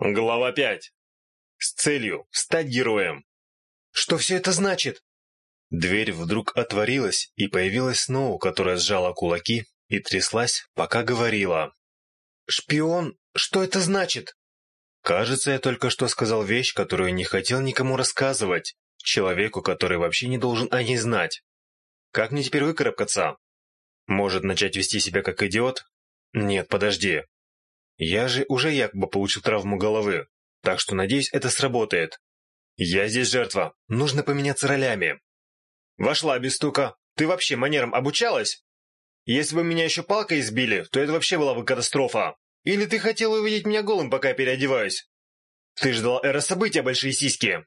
Глава 5. С целью стать героем. Что все это значит? Дверь вдруг отворилась, и появилась Ноу, которая сжала кулаки и тряслась, пока говорила. «Шпион, что это значит?» Кажется, я только что сказал вещь, которую не хотел никому рассказывать, человеку, который вообще не должен о ней знать. Как мне теперь выкарабкаться? Может, начать вести себя как идиот? Нет, подожди, я же уже якобы получил травму головы, так что надеюсь, это сработает. Я здесь жертва, нужно поменяться ролями. Вошла без стука. Ты вообще манерам обучалась? Если бы меня еще палкой избили, то это вообще была бы катастрофа. Или ты хотела увидеть меня голым, пока я переодеваюсь? Ты ждала эра события, а большие сиськи.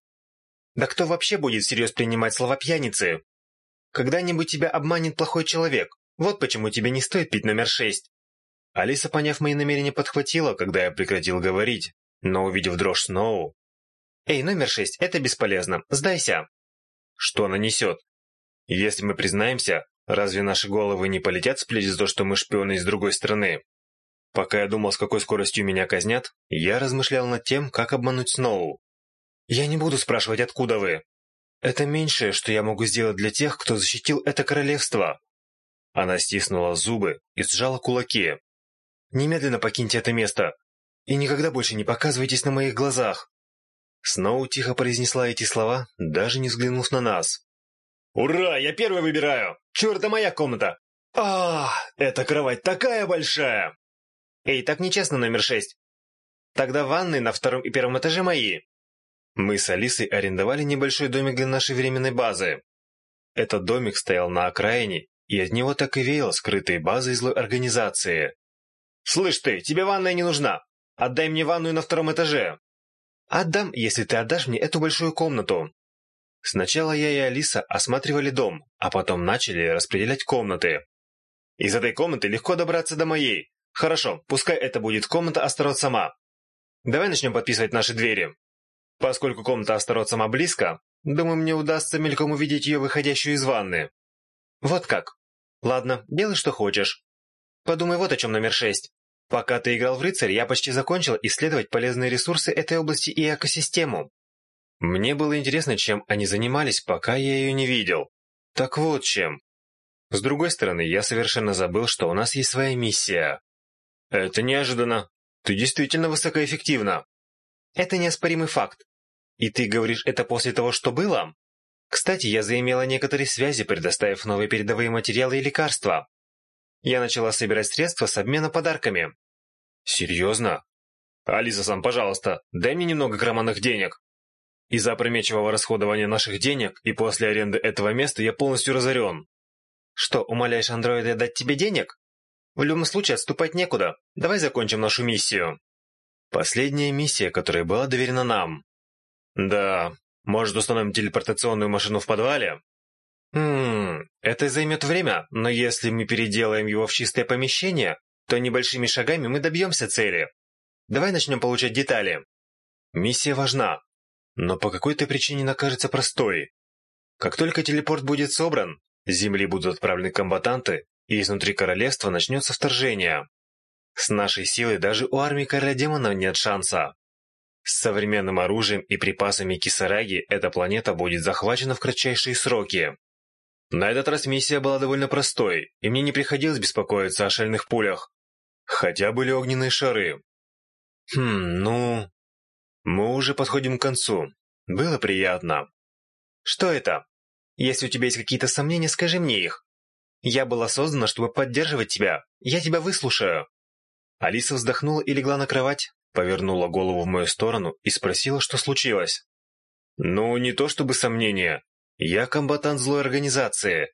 Да кто вообще будет всерьез принимать слова пьяницы? Когда-нибудь тебя обманет плохой человек. Вот почему тебе не стоит пить номер шесть. Алиса, поняв мои намерения, подхватила, когда я прекратил говорить, но, увидев дрожь Сноу... «Эй, номер шесть, это бесполезно, сдайся!» «Что она несет? Если мы признаемся, разве наши головы не полетят сплеть за то, что мы шпионы из другой страны?» Пока я думал, с какой скоростью меня казнят, я размышлял над тем, как обмануть Сноу. «Я не буду спрашивать, откуда вы. Это меньшее, что я могу сделать для тех, кто защитил это королевство». Она стиснула зубы и сжала кулаки, Немедленно покиньте это место и никогда больше не показывайтесь на моих глазах!» Сноу тихо произнесла эти слова, даже не взглянув на нас. «Ура! Я первый выбираю! Чёрта моя комната! А, эта кровать такая большая!» «Эй, так нечестно, номер шесть! Тогда ванны на втором и первом этаже мои!» Мы с Алисой арендовали небольшой домик для нашей временной базы. Этот домик стоял на окраине, и от него так и веяло скрытые базы злой организации. «Слышь ты, тебе ванная не нужна. Отдай мне ванную на втором этаже». «Отдам, если ты отдашь мне эту большую комнату». Сначала я и Алиса осматривали дом, а потом начали распределять комнаты. «Из этой комнаты легко добраться до моей. Хорошо, пускай это будет комната Астарот сама. Давай начнем подписывать наши двери. Поскольку комната Астарот сама близко, думаю, мне удастся мельком увидеть ее выходящую из ванны». «Вот как. Ладно, делай, что хочешь. Подумай вот о чем номер шесть. Пока ты играл в рыцарь, я почти закончил исследовать полезные ресурсы этой области и экосистему. Мне было интересно, чем они занимались, пока я ее не видел. Так вот чем. С другой стороны, я совершенно забыл, что у нас есть своя миссия. Это неожиданно. Ты действительно высокоэффективна. Это неоспоримый факт. И ты говоришь это после того, что было? Кстати, я заимела некоторые связи, предоставив новые передовые материалы и лекарства. Я начала собирать средства с обмена подарками. Серьезно? Алиса, сам, пожалуйста, дай мне немного карманных денег. Из-за опрометчивого расходования наших денег и после аренды этого места я полностью разорен. Что, умоляешь андроида дать тебе денег? В любом случае отступать некуда. Давай закончим нашу миссию. Последняя миссия, которая была доверена нам. Да, может установим телепортационную машину в подвале? Хм, это займет время, но если мы переделаем его в чистое помещение, то небольшими шагами мы добьемся цели. Давай начнем получать детали. Миссия важна, но по какой-то причине она кажется простой. Как только телепорт будет собран, с Земли будут отправлены комбатанты, и изнутри королевства начнется вторжение. С нашей силой даже у армии короля демонов нет шанса. С современным оружием и припасами Кисараги эта планета будет захвачена в кратчайшие сроки. На этот раз миссия была довольно простой, и мне не приходилось беспокоиться о шальных пулях. Хотя были огненные шары. Хм, ну... Мы уже подходим к концу. Было приятно. Что это? Если у тебя есть какие-то сомнения, скажи мне их. Я была создана, чтобы поддерживать тебя. Я тебя выслушаю. Алиса вздохнула и легла на кровать, повернула голову в мою сторону и спросила, что случилось. Ну, не то чтобы сомнения. Я комбатант злой организации.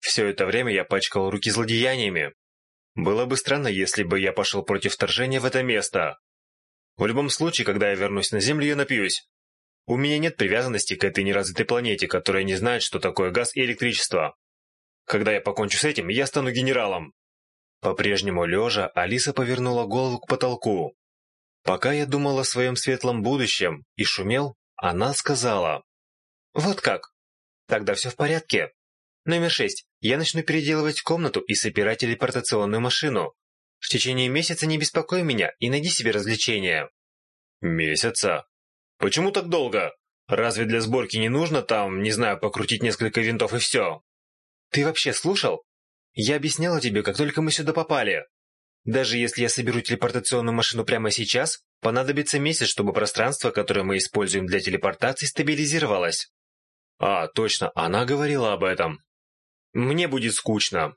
Все это время я пачкал руки злодеяниями. Было бы странно, если бы я пошел против вторжения в это место. В любом случае, когда я вернусь на Землю, я напьюсь. У меня нет привязанности к этой неразвитой планете, которая не знает, что такое газ и электричество. Когда я покончу с этим, я стану генералом. По-прежнему лежа, Алиса повернула голову к потолку. Пока я думал о своем светлом будущем и шумел, она сказала. «Вот как? Тогда все в порядке. Номер шесть. Я начну переделывать комнату и собирать телепортационную машину. В течение месяца не беспокой меня и найди себе развлечение. Месяца? Почему так долго? Разве для сборки не нужно там, не знаю, покрутить несколько винтов и все? Ты вообще слушал? Я объясняла тебе, как только мы сюда попали. Даже если я соберу телепортационную машину прямо сейчас, понадобится месяц, чтобы пространство, которое мы используем для телепортации, стабилизировалось. А, точно, она говорила об этом. Мне будет скучно.